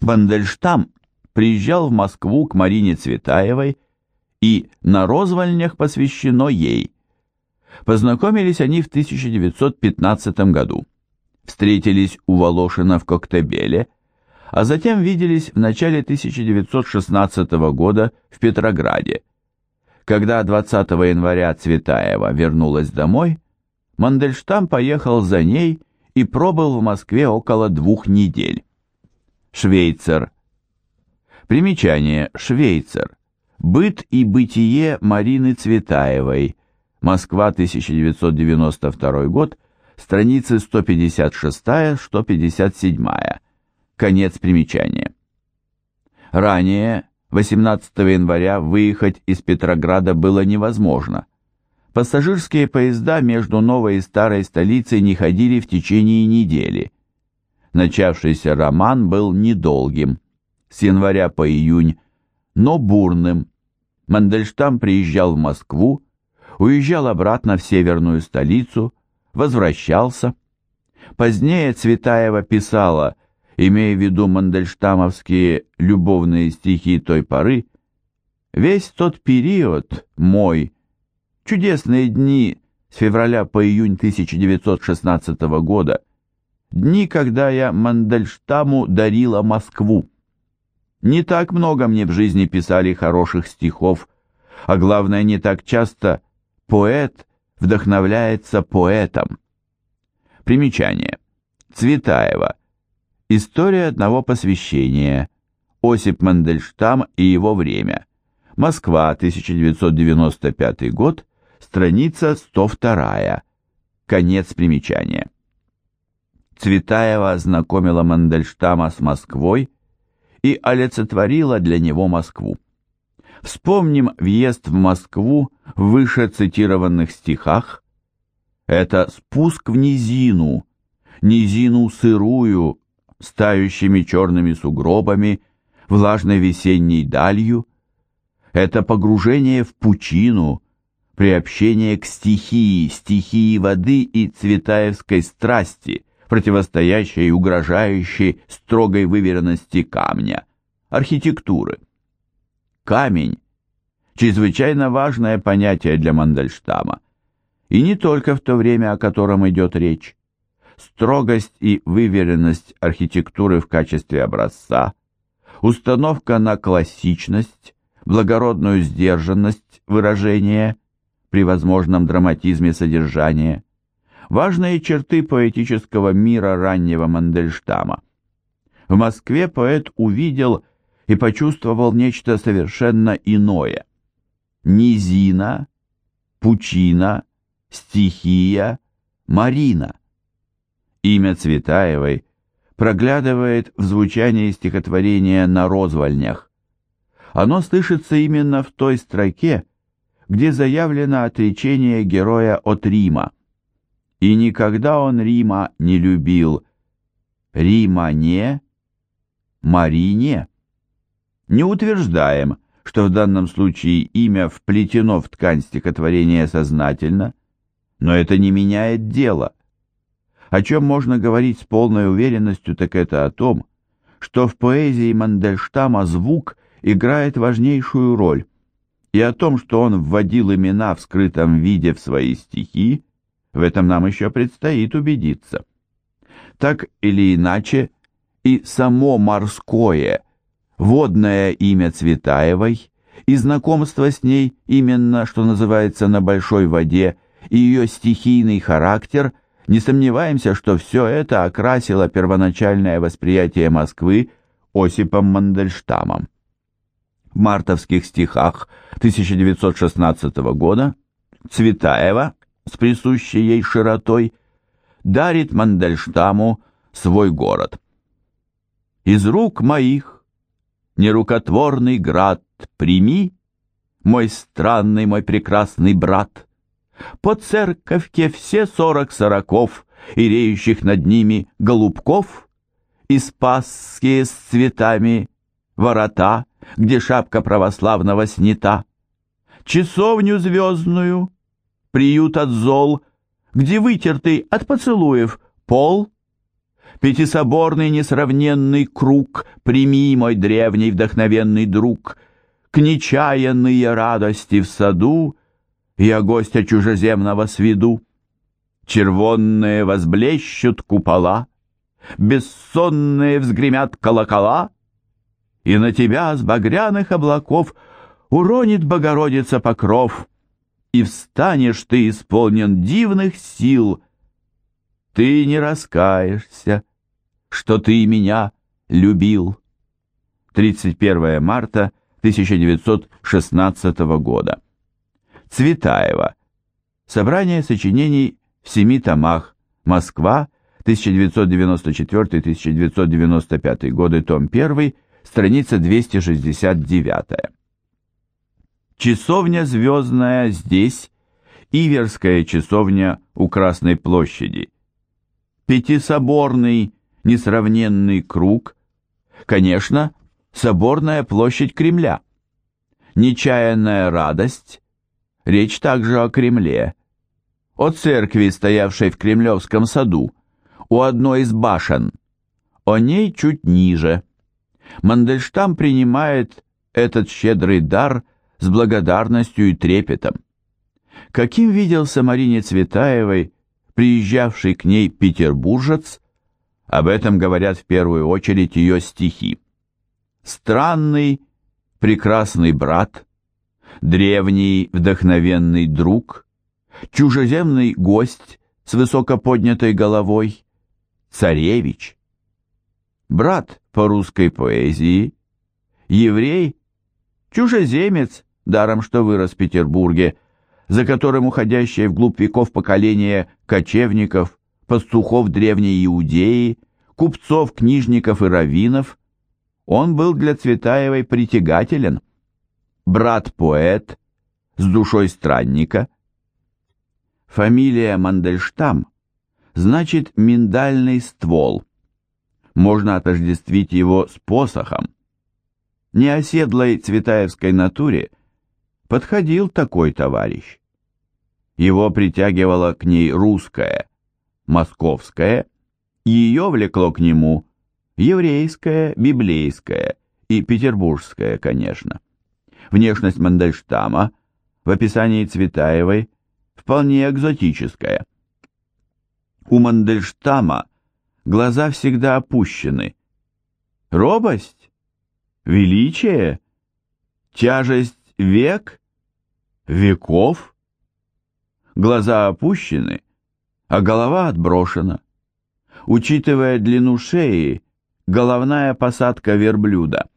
Бандельштам приезжал в Москву к Марине Цветаевой, и на розвольнях посвящено ей. Познакомились они в 1915 году. Встретились у Волошина в Коктебеле, а затем виделись в начале 1916 года в Петрограде. Когда 20 января Цветаева вернулась домой, Мандельштам поехал за ней и пробыл в Москве около двух недель. Швейцар. Примечание. Швейцар. Быт и бытие Марины Цветаевой. Москва, 1992 год. Страницы 156-157. Конец примечания. Ранее, 18 января, выехать из Петрограда было невозможно. Пассажирские поезда между новой и старой столицей не ходили в течение недели. Начавшийся роман был недолгим, с января по июнь, но бурным. Мандельштам приезжал в Москву, уезжал обратно в северную столицу, возвращался. Позднее Цветаева писала, имея в виду мандельштамовские любовные стихи той поры, «Весь тот период мой, чудесные дни с февраля по июнь 1916 года, Дни, когда я Мандельштаму дарила Москву. Не так много мне в жизни писали хороших стихов, а главное, не так часто поэт вдохновляется поэтом. Примечание. Цветаева. История одного посвящения. Осип Мандельштам и его время. Москва, 1995 год, страница 102. Конец примечания. Цветаева ознакомила Мандельштама с Москвой и олицетворила для него Москву. Вспомним въезд в Москву в выше цитированных стихах. Это спуск в низину, низину сырую, с тающими черными сугробами, влажной весенней далью. Это погружение в пучину, приобщение к стихии, стихии воды и цветаевской страсти, противостоящей угрожающей строгой выверенности камня, архитектуры. Камень – чрезвычайно важное понятие для Мандельштама, и не только в то время, о котором идет речь. Строгость и выверенность архитектуры в качестве образца, установка на классичность, благородную сдержанность выражения при возможном драматизме содержания, важные черты поэтического мира раннего Мандельштама. В Москве поэт увидел и почувствовал нечто совершенно иное. Низина, пучина, стихия, Марина. Имя Цветаевой проглядывает в звучании стихотворения «На розвольнях». Оно слышится именно в той строке, где заявлено отречение героя от Рима и никогда он Рима не любил. Рима не, Марине. Не утверждаем, что в данном случае имя вплетено в ткань стихотворения сознательно, но это не меняет дело. О чем можно говорить с полной уверенностью, так это о том, что в поэзии Мандельштама звук играет важнейшую роль, и о том, что он вводил имена в скрытом виде в свои стихи, в этом нам еще предстоит убедиться. Так или иначе, и само морское, водное имя Цветаевой, и знакомство с ней именно, что называется, на большой воде, и ее стихийный характер, не сомневаемся, что все это окрасило первоначальное восприятие Москвы Осипом Мандельштамом. В мартовских стихах 1916 года Цветаева с присущей ей широтой, дарит Мандельштаму свой город. Из рук моих нерукотворный град прими, мой странный, мой прекрасный брат. По церковке все сорок сороков и реющих над ними голубков, и спасские с цветами ворота, где шапка православного снята, часовню звездную приют от зол, где вытертый от поцелуев пол, Пятисоборный несравненный круг, Прими, мой древний вдохновенный друг, К нечаянные радости в саду Я гостя чужеземного сведу. Червонные возблещут купола, Бессонные взгремят колокола, И на тебя с багряных облаков Уронит Богородица покров, И встанешь ты исполнен дивных сил — ты не раскаешься, что ты меня любил. 31 марта 1916 года. Цветаева. Собрание сочинений в семи томах. Москва, 1994-1995 годы, том 1, страница 269. Часовня звездная здесь, Иверская часовня у Красной площади. Пятисоборный несравненный круг, конечно, соборная площадь Кремля. Нечаянная радость, речь также о Кремле, о церкви, стоявшей в Кремлевском саду, у одной из башен, о ней чуть ниже. Мандельштам принимает этот щедрый дар с благодарностью и трепетом. Каким виделся Марине Цветаевой приезжавший к ней петербуржец, об этом говорят в первую очередь ее стихи. Странный, прекрасный брат, древний, вдохновенный друг, чужеземный гость с высоко поднятой головой, царевич. Брат по русской поэзии, еврей, чужеземец, даром что вырос в Петербурге, за которым уходящее вглубь веков поколение кочевников, пастухов древней Иудеи, купцов, книжников и раввинов, он был для Цветаевой притягателен. Брат-поэт с душой странника. Фамилия Мандельштам значит «миндальный ствол». Можно отождествить его с посохом. Неоседлой цветаевской натуре подходил такой товарищ. Его притягивало к ней русское, московское, ее влекло к нему еврейское, библейское и петербургское, конечно. Внешность Мандельштама в описании Цветаевой вполне экзотическая. У Мандельштама глаза всегда опущены. Робость? Величие? Тяжесть век? Веков? глаза опущены, а голова отброшена. Учитывая длину шеи, головная посадка верблюда.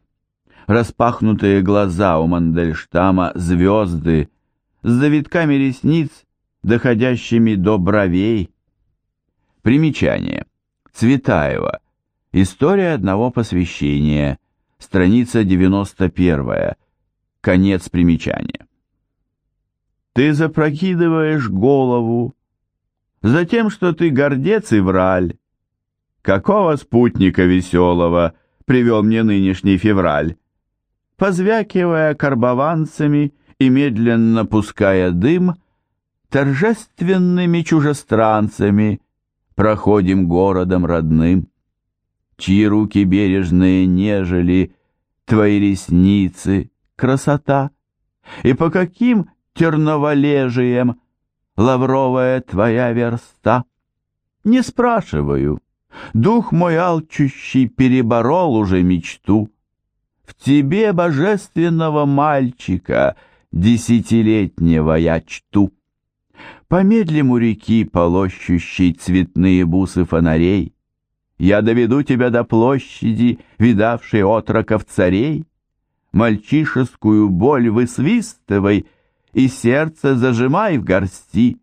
Распахнутые глаза у Мандельштама звезды, с завитками ресниц, доходящими до бровей. Примечание. Цветаева. История одного посвящения. Страница 91. Конец примечания. Ты запрокидываешь голову, затем, что ты гордец и враль. Какого спутника веселого привел мне нынешний февраль? Позвякивая карбованцами и медленно пуская дым, торжественными чужестранцами проходим городом родным. Чьи руки бережные нежели, твои ресницы, красота, и по каким терноволежием, лавровая твоя верста? Не спрашиваю. Дух мой алчущий переборол уже мечту. В тебе, божественного мальчика, десятилетнего я чту. Помедлим у реки, полощущей цветные бусы фонарей, Я доведу тебя до площади, видавшей отроков царей. Мальчишескую боль высвистывай — и сердце зажимай в горсти.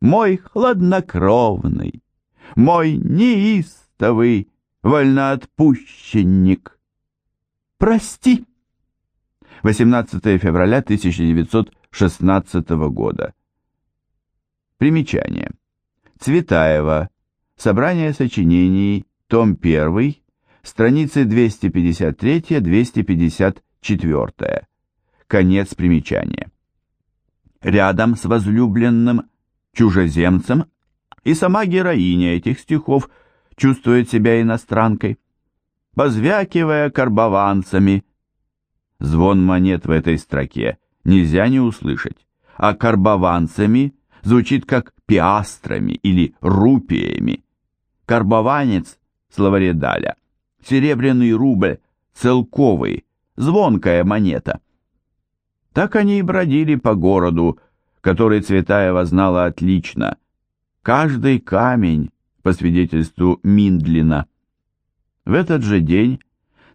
Мой хладнокровный, мой неистовый вольноотпущенник, прости. 18 февраля 1916 года. Примечание. Цветаева. Собрание сочинений. Том 1. Страницы 253-254. Конец примечания рядом с возлюбленным чужеземцем, и сама героиня этих стихов чувствует себя иностранкой. Позвякивая карбованцами. Звон монет в этой строке нельзя не услышать, а карбованцами звучит как пиастрами или рупиями. Карбованец, словаре Даля, серебряный рубль, целковый, звонкая монета. Так они и бродили по городу, который Цветаева знала отлично. Каждый камень, по свидетельству Миндлина. В этот же день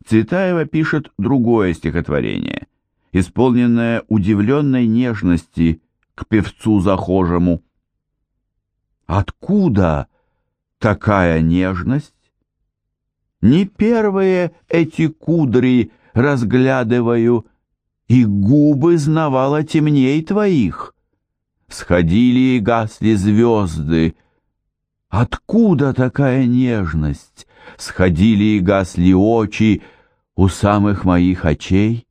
Цветаева пишет другое стихотворение, исполненное удивленной нежности к певцу захожему. Откуда такая нежность? Не первые эти кудри разглядываю, и губы знавала темней твоих. Сходили и гасли звезды. Откуда такая нежность? Сходили и гасли очи у самых моих очей.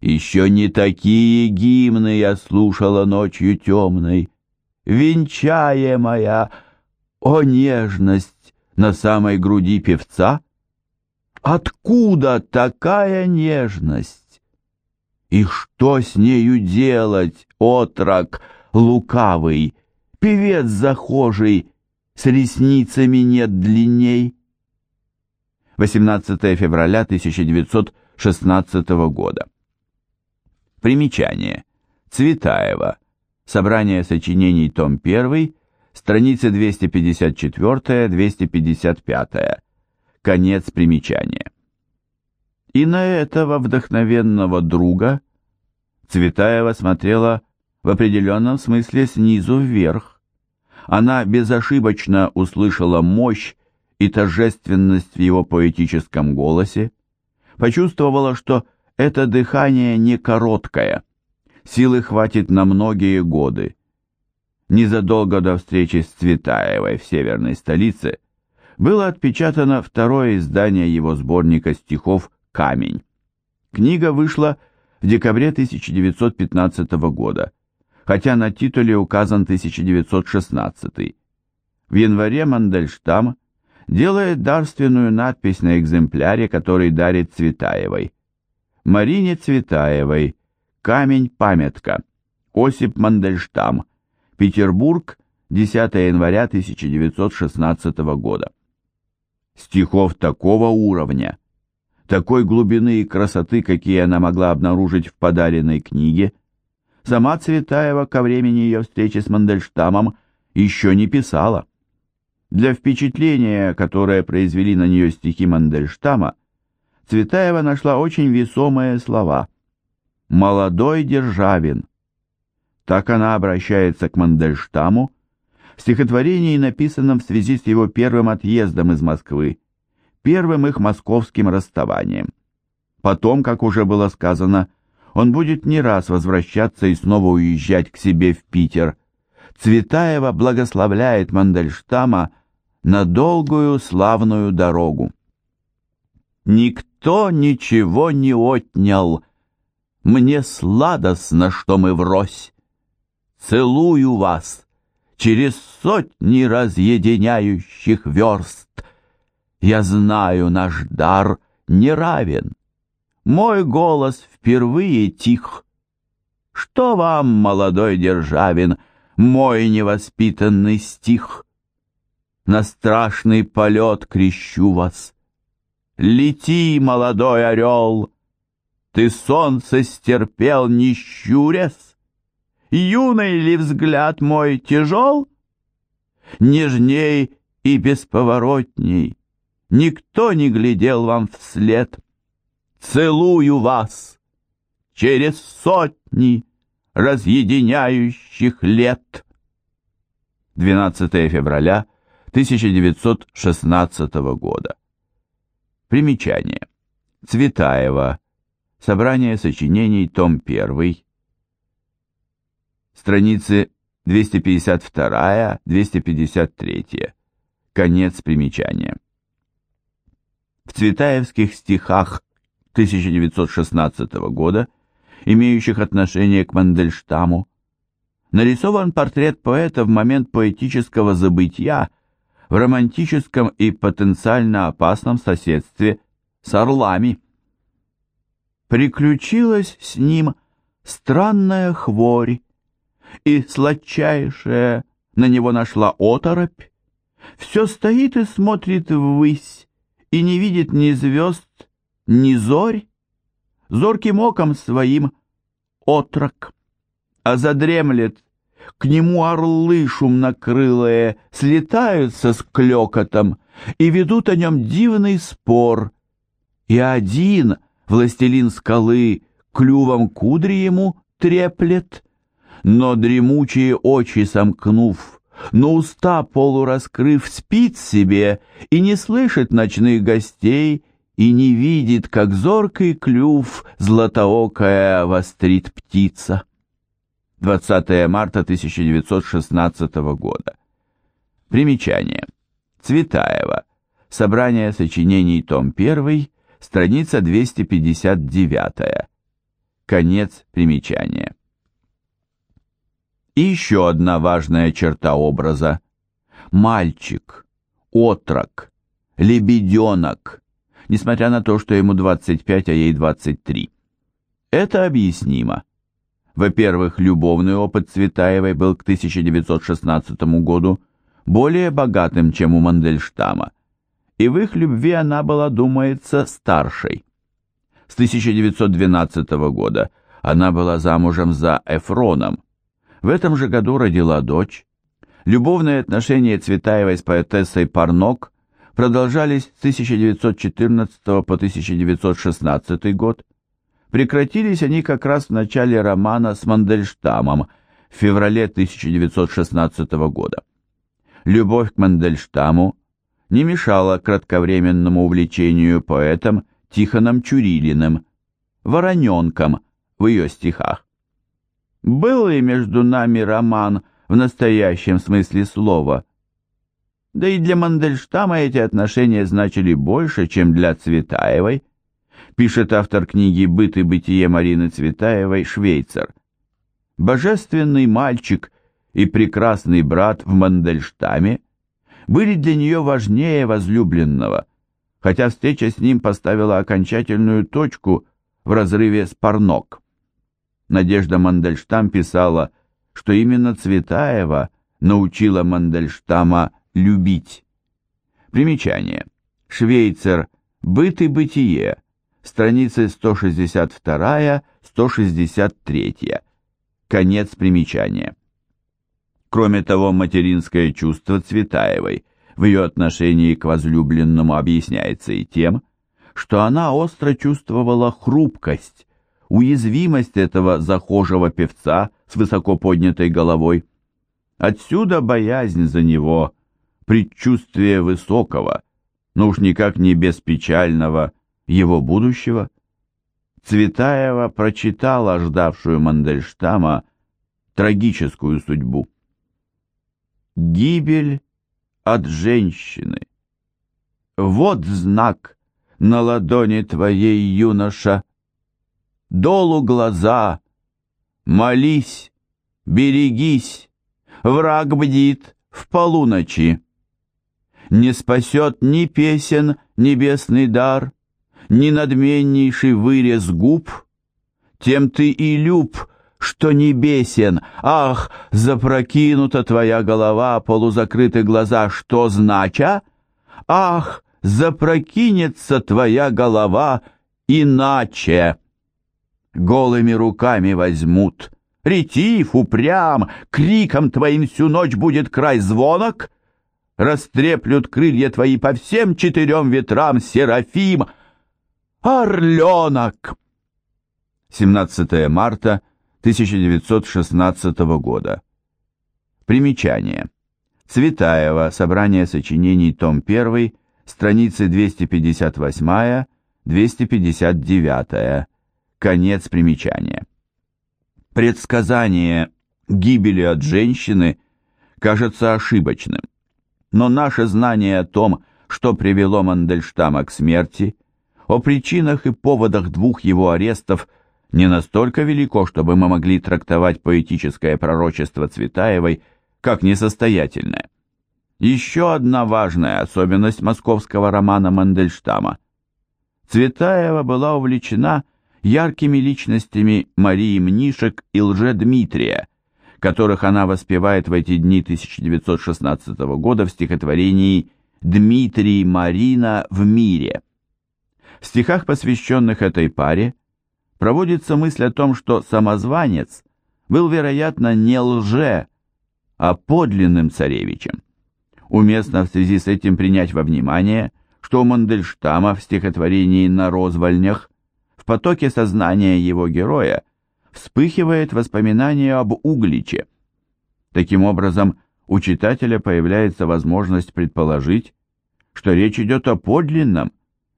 Еще не такие гимны я слушала ночью темной, Венчая моя, о нежность, на самой груди певца? Откуда такая нежность? И что с нею делать, отрок лукавый, Певец захожий, с ресницами нет длинней? 18 февраля 1916 года. Примечание. Цветаева. Собрание сочинений, том 1, страницы 254-255. Конец примечания. И на этого вдохновенного друга Цветаева смотрела в определенном смысле снизу вверх. Она безошибочно услышала мощь и торжественность в его поэтическом голосе, почувствовала, что это дыхание не короткое, силы хватит на многие годы. Незадолго до встречи с Цветаевой в северной столице было отпечатано второе издание его сборника стихов «Камень». Книга вышла в декабре 1915 года, хотя на титуле указан 1916. В январе Мандельштам делает дарственную надпись на экземпляре, который дарит Цветаевой. Марине Цветаевой, камень-памятка, Осип Мандельштам, Петербург, 10 января 1916 года. Стихов такого уровня, такой глубины и красоты, какие она могла обнаружить в подаренной книге, сама Цветаева ко времени ее встречи с Мандельштамом еще не писала. Для впечатления, которое произвели на нее стихи Мандельштама, Цветаева нашла очень весомые слова «молодой Державин». Так она обращается к Мандельштаму в стихотворении, написанном в связи с его первым отъездом из Москвы, первым их московским расставанием. Потом, как уже было сказано, он будет не раз возвращаться и снова уезжать к себе в Питер. Цветаева благословляет Мандельштама на долгую славную дорогу. Никто ничего не отнял, мне сладостно, что мы врозь. Целую вас через сотни разъединяющих верст. Я знаю, наш дар не равен. Мой голос впервые тих. Что вам, молодой Державин, мой невоспитанный стих? на страшный полет крещу вас. Лети, молодой орел, ты солнце стерпел, не щурясь? Юный ли взгляд мой тяжел? Нежней и бесповоротней Никто не глядел вам вслед. Целую вас через сотни разъединяющих лет. 12 февраля 1916 года. Примечание. Цветаева. Собрание сочинений, том 1. Страницы 252-253. Конец примечания. В цветаевских стихах 1916 года, имеющих отношение к Мандельштаму, нарисован портрет поэта в момент поэтического забытия, в романтическом и потенциально опасном соседстве с орлами. Приключилась с ним странная хворь, и сладчайшая на него нашла оторопь. Все стоит и смотрит ввысь, и не видит ни звезд, ни зорь, зорким оком своим отрок, а задремлет, к нему орлы шумнокрылые слетаются с клёкотом и ведут о нем дивный спор, и один, властелин скалы, клювом кудри ему треплет, но дремучие очи сомкнув, но уста полураскрыв спит себе и не слышит ночных гостей и не видит, как зоркий клюв златоокая вострит птица. 20 марта 1916 года. Примечание. Цветаева. Собрание сочинений, том 1, страница 259. Конец примечания. И еще одна важная черта образа. Мальчик, отрок, лебеденок, несмотря на то, что ему 25, а ей 23. Это объяснимо. Во-первых, любовный опыт Цветаевой был к 1916 году более богатым, чем у Мандельштама, и в их любви она была, думается, старшей. С 1912 года она была замужем за Эфроном, в этом же году родила дочь. Любовные отношения Цветаевой с поэтессой Парнок продолжались с 1914 по 1916 год. Прекратились они как раз в начале романа с Мандельштамом в феврале 1916 года. Любовь к Мандельштаму не мешала кратковременному увлечению поэтом Тихоном Чурилиным, «Вороненком» в ее стихах. Был ли между нами роман в настоящем смысле слова? Да и для Мандельштама эти отношения значили больше, чем для Цветаевой, пишет автор книги «Быт и бытие» Марины Цветаевой, швейцар. Божественный мальчик и прекрасный брат в Мандельштаме были для нее важнее возлюбленного, хотя встреча с ним поставила окончательную точку в разрыве с Парнок. Надежда Мандельштам писала, что именно Цветаева научила Мандельштама любить. Примечание. Швейцар. Быт и бытие. Страницы 162-163. Конец примечания. Кроме того, материнское чувство Цветаевой в ее отношении к возлюбленному объясняется и тем, что она остро чувствовала хрупкость, уязвимость этого захожего певца с высоко поднятой головой. Отсюда боязнь за него, предчувствие высокого, но уж никак не беспечального его будущего. Цветаева прочитала ждавшую Мандельштама трагическую судьбу. Гибель от женщины. Вот знак на ладони твоей, юноша, долу глаза, молись, берегись, враг бдит в полуночи. Не спасет ни песен небесный дар, ни надменнейший вырез губ, тем ты и люб, что небесен. Ах, запрокинута твоя голова, полузакрыты глаза, что знача? Ах, запрокинется твоя голова иначе голыми руками возьмут. Ретив, упрям, криком твоим всю ночь будет край звонок. Растреплют крылья твои по всем четырем ветрам, Серафим. Орленок! 17 марта 1916 года. Примечание. Цветаева. Собрание сочинений. Том 1. Страницы 258-259. Конец примечания. Предсказание гибели от женщины кажется ошибочным, но наше знание о том, что привело Мандельштама к смерти, о причинах и поводах двух его арестов не настолько велико, чтобы мы могли трактовать поэтическое пророчество Цветаевой как несостоятельное. Еще одна важная особенность московского романа Мандельштама. Цветаева была увлечена яркими личностями Марии Мнишек и Лже-Дмитрия, которых она воспевает в эти дни 1916 года в стихотворении «Дмитрий Марина в мире». В стихах, посвященных этой паре, проводится мысль о том, что самозванец был, вероятно, не лже, а подлинным царевичем. Уместно в связи с этим принять во внимание, что у Мандельштама в стихотворении «На розвольнях» в потоке сознания его героя вспыхивает воспоминание об Угличе. Таким образом, у читателя появляется возможность предположить, что речь идет о подлинном,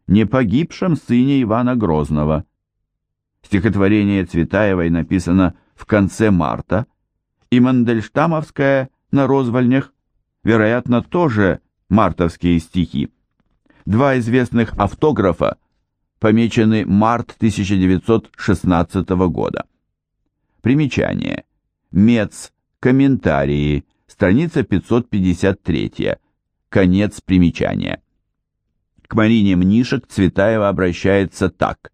не погибшем сыне Ивана Грозного. Стихотворение Цветаевой написано в конце марта, и Мандельштамовское на розвольнях, вероятно, тоже мартовские стихи. Два известных автографа помечены март 1916 года. Примечание. Мец. Комментарии. Страница 553. Конец примечания. К Марине Мнишек Цветаева обращается так.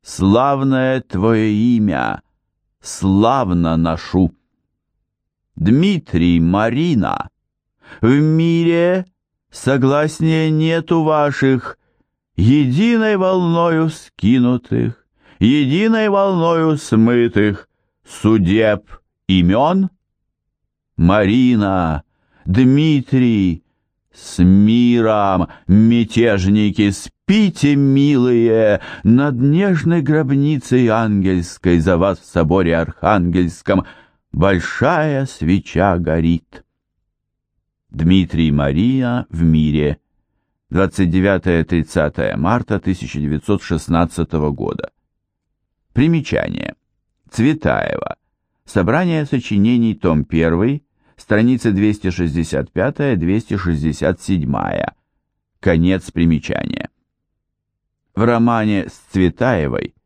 «Славное твое имя, славно ношу». Дмитрий, Марина, в мире согласнее нету ваших, единой волною скинутых, единой волною смытых, судеб имен? Марина, Дмитрий, с миром, мятежники, спите, милые, над нежной гробницей ангельской за вас в соборе архангельском большая свеча горит. Дмитрий Мария в мире. 29-30 марта 1916 года. Примечание. Цветаева. Собрание сочинений, том 1, страницы 265-267. Конец примечания. В романе с Цветаевой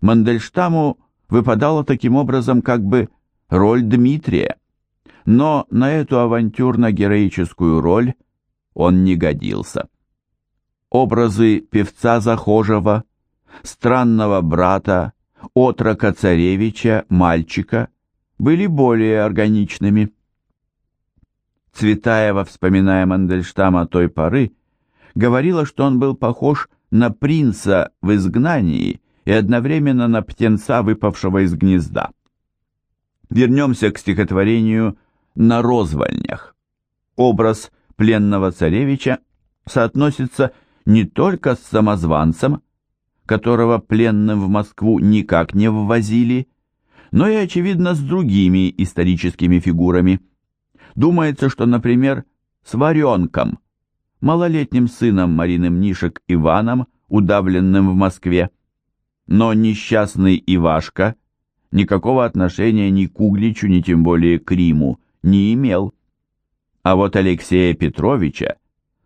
Мандельштаму выпадала таким образом как бы роль Дмитрия, но на эту авантюрно-героическую роль он не годился. Образы певца Захожего, странного брата, отрока царевича, мальчика были более органичными. Цветаева, вспоминая Мандельштама той поры, говорила, что он был похож на принца в изгнании и одновременно на птенца, выпавшего из гнезда. Вернемся к стихотворению «На розвольнях». Образ пленного царевича соотносится не только с самозванцем, которого пленным в Москву никак не ввозили, но и, очевидно, с другими историческими фигурами. Думается, что, например, с Варенком, малолетним сыном Марины Мнишек Иваном, удавленным в Москве. Но несчастный Ивашка никакого отношения ни к Угличу, ни тем более к Риму не имел. А вот Алексея Петровича,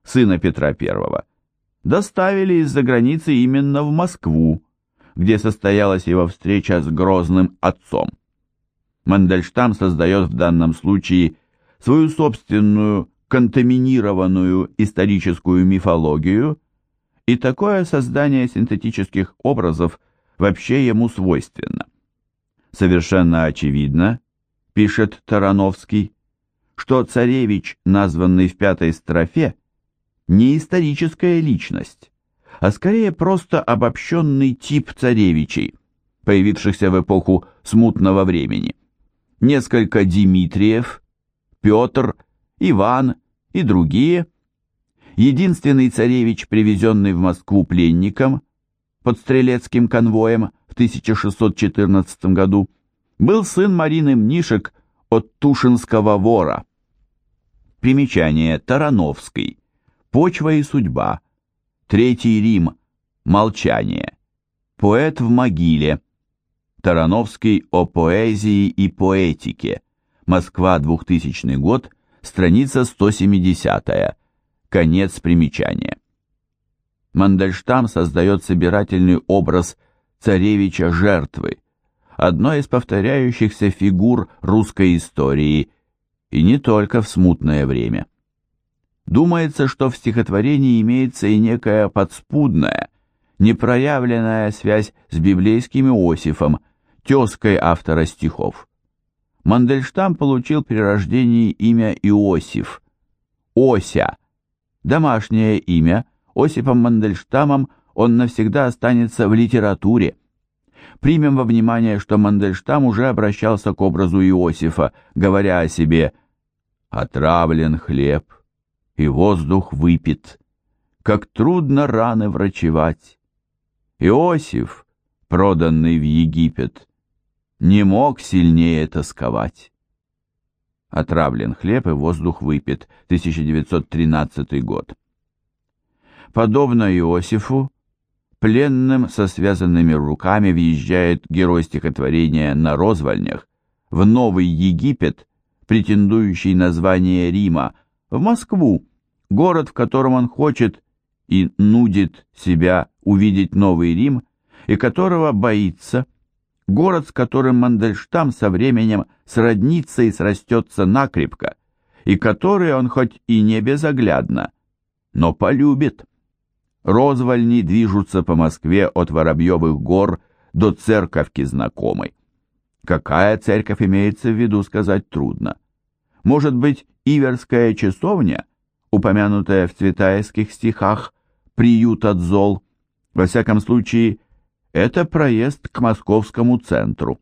сына Петра I, доставили из-за границы именно в Москву, где состоялась его встреча с грозным отцом. Мандельштам создает в данном случае свою собственную контаминированную историческую мифологию, и такое создание синтетических образов вообще ему свойственно. Совершенно очевидно, пишет Тарановский, что царевич, названный в пятой строфе, не историческая личность, а скорее просто обобщенный тип царевичей, появившихся в эпоху смутного времени. Несколько Дмитриев, Петр, Иван и другие. Единственный царевич, привезенный в Москву пленником под стрелецким конвоем в 1614 году, был сын Марины Мнишек от Тушинского вора. Примечание Тарановской. Почва и судьба. Третий Рим. Молчание. Поэт в могиле. Тарановский о поэзии и поэтике. Москва, 2000 год, страница 170 -я. Конец примечания. Мандельштам создает собирательный образ царевича-жертвы, одной из повторяющихся фигур русской истории, и не только в смутное время. Думается, что в стихотворении имеется и некая подспудная, непроявленная связь с библейским Иосифом, тезкой автора стихов. Мандельштам получил при рождении имя Иосиф, Ося, домашнее имя, Осипом Мандельштамом он навсегда останется в литературе. Примем во внимание, что Мандельштам уже обращался к образу Иосифа, говоря о себе «отравлен хлеб, и воздух выпит, как трудно раны врачевать. Иосиф, проданный в Египет, не мог сильнее тосковать». Отравлен хлеб и воздух выпит, 1913 год. Подобно Иосифу, пленным со связанными руками въезжает герой стихотворения на розвальнях в Новый Египет, претендующий на звание Рима, в Москву, город, в котором он хочет и нудит себя увидеть Новый Рим, и которого боится, город, с которым Мандельштам со временем сроднится и срастется накрепко, и который он хоть и не безоглядно, но полюбит. Розвальни движутся по Москве от Воробьевых гор до церковки знакомой. Какая церковь имеется в виду, сказать трудно. Может быть, Иверская часовня, упомянутая в цветаевских стихах, приют от зол. Во всяком случае, это проезд к московскому центру.